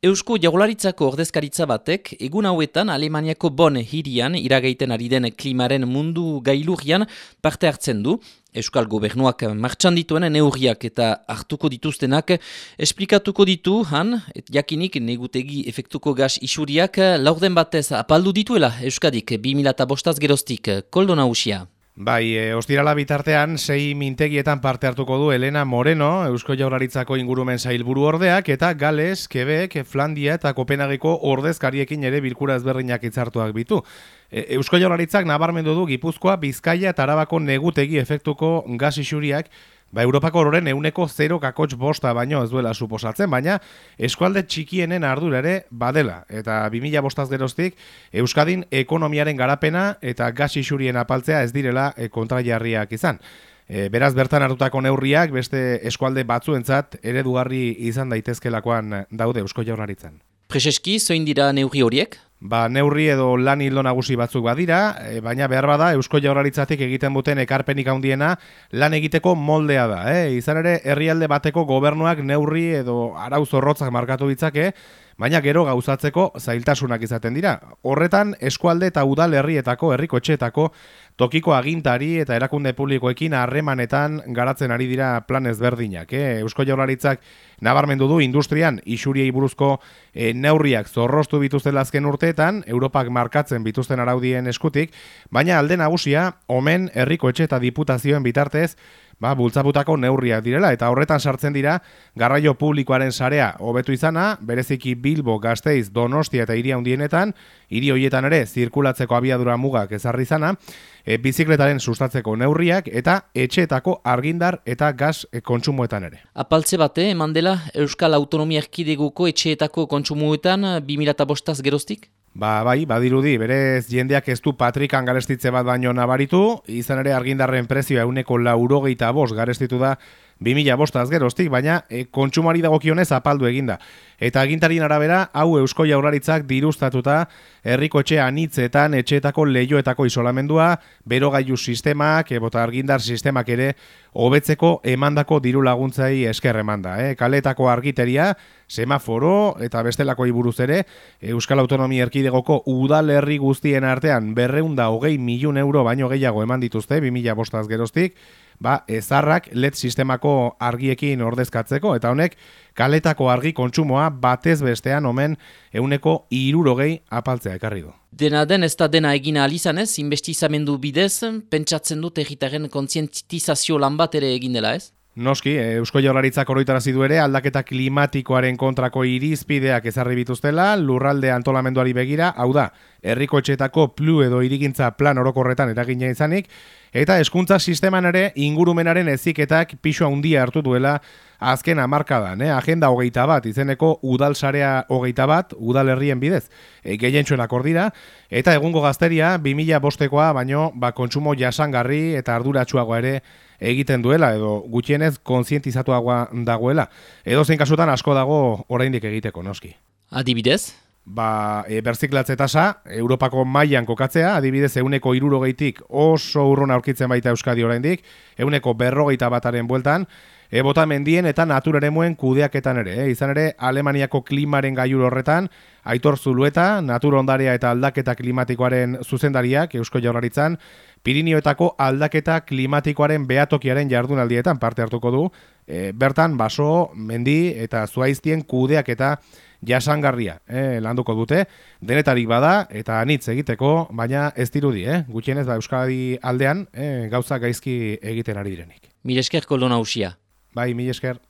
Eusko Jaularitzako ordezkaritza batek egun hauetan Alemaniako Bon hirian iragaiten ari den klimaren mundu gailurian parte hartzen du. Euskal Gobernuak martxan dituen neurriak eta hartuko dituztenak esplikatuko ditu han, et jakinik negutegi efektuko gas isuriak laurden batez apaldu dituela Euskadik 2005 geroztik koldo nausia. Bai, e, ostirala bitartean, sei mintegietan parte hartuko du Elena Moreno, Eusko Jaurlaritzako ingurumen zailburu ordeak, eta Gales, Quebec, Flandia eta Kopenhageko ordezkariekin ere bilkura ezberdinak itzartuak bitu. E, Eusko Jaurlaritzak nabarmendu du Gipuzkoa, Bizkaia eta Arabako negutegi efektuko gas isuriak Ba, Europako ororen euneko 0 kakotx bosta baino ez duela suposatzen, baina eskualde txikienen ardura ere badela. Eta 2000 bostaz geroztik, Euskadin ekonomiaren garapena eta gas isurien apaltzea ez direla e, kontrajarriak izan. E, beraz, bertan hartutako neurriak beste eskualde batzuentzat eredugarri izan daitezkelakoan daude Eusko Jaurlaritzan. Prezeski, zoin dira neurri horiek? Ba, neurri edo lan hildo nagusi batzuk badira, e, baina behar bada Eusko Jaurlaritzatik egiten duten ekarpenik handiena lan egiteko moldea da. E, izan ere, herrialde bateko gobernuak neurri edo arau zorrotzak markatu ditzake, baina gero gauzatzeko zailtasunak izaten dira. Horretan, eskualde eta udal herrietako, herriko etxeetako, tokiko agintari eta erakunde publikoekin harremanetan garatzen ari dira plan ezberdinak. Eh? Eusko Jaurlaritzak nabarmendu du industrian isuriei buruzko e, neurriak zorrostu bituzten azken urteetan, Europak markatzen bituzten araudien eskutik, baina alde nagusia, omen herriko etxe eta diputazioen bitartez, ba, bultzaputako neurriak direla, eta horretan sartzen dira, garraio publikoaren sarea hobetu izana, bereziki Bilbo, Gasteiz, Donostia eta Iria hundienetan, hiri hoietan ere, zirkulatzeko abiadura mugak ezarri izana, e, bizikletaren sustatzeko neurriak, eta etxeetako argindar eta gas e, kontsumoetan ere. Apaltze bate, eman dela, Euskal Autonomia Erkidegoko etxeetako kontsumoetan 2005 geroztik? Ba, bai, badirudi, berez jendeak ez du patrikan garestitze bat baino nabaritu, izan ere argindarren prezioa euneko laurogeita bost garestitu da 2000 bostaz geroztik, baina e, kontsumari dagokionez apaldu eginda. Eta agintarien arabera, hau Eusko Jaurlaritzak dirustatuta herriko etxe anitzetan etxeetako lehioetako isolamendua, berogailu sistemak, ebota argindar sistemak ere, hobetzeko emandako diru laguntzai esker emanda. Eh? Kaletako argiteria, semaforo eta bestelako iburuz ere, Euskal Autonomia Erkidegoko udalerri guztien artean berreunda hogei milun euro baino gehiago eman dituzte, 2000 bostaz geroztik, ba, ezarrak LED sistemako argiekin ordezkatzeko, eta honek kaletako argi kontsumoa batez bestean omen euneko irurogei apaltzea ekarri du. Dena den ez da dena egina alizanez, investizamendu bidez, pentsatzen dut egitaren kontzientizazio lan bat ere egin dela ez? Noski, eh, Eusko Jaurlaritzak oroitarazi du ere aldaketa klimatikoaren kontrako irizpideak ezarri bituztela, lurralde antolamenduari begira, hau da, herriko etxetako plu edo irigintza plan orokorretan eragina izanik, eta eskuntza sisteman ere ingurumenaren eziketak pixua handia hartu duela azken amarkadan, eh? agenda hogeita bat, izeneko udal sarea hogeita bat, udal herrien bidez, e, gehientsuenak ordira, eta egungo gazteria, 2000 bostekoa, baino, ba, kontsumo jasangarri eta arduratsuagoa ere egiten duela, edo gutxienez kontzientizatuagoa dagoela. Edo zein kasutan asko dago oraindik egiteko, noski. Adibidez? Ba, e, berziklatze tasa, Europako mailan kokatzea, adibidez euneko irurogeitik oso urruna aurkitzen baita Euskadi oraindik, euneko berrogeita bataren bueltan, e, bota mendien eta natureremuen kudeaketan ere. E, izan ere, Alemaniako klimaren gaiur horretan, aitor zulueta, natur ondarea eta aldaketa klimatikoaren zuzendariak, Eusko Jaurlaritzan, Pirinioetako aldaketa klimatikoaren behatokiaren jardunaldietan parte hartuko du, e, bertan baso, mendi eta zuaiztien kudeak eta jasangarria e, landuko dute, denetarik bada eta anitz egiteko, baina ez dirudi, eh? gutxienez ba, Euskadi aldean e, gauza gaizki egiten ari direnik. Mil esker koldo nausia. Bai, mil esker.